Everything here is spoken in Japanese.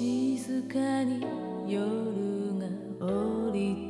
静かに夜が降りて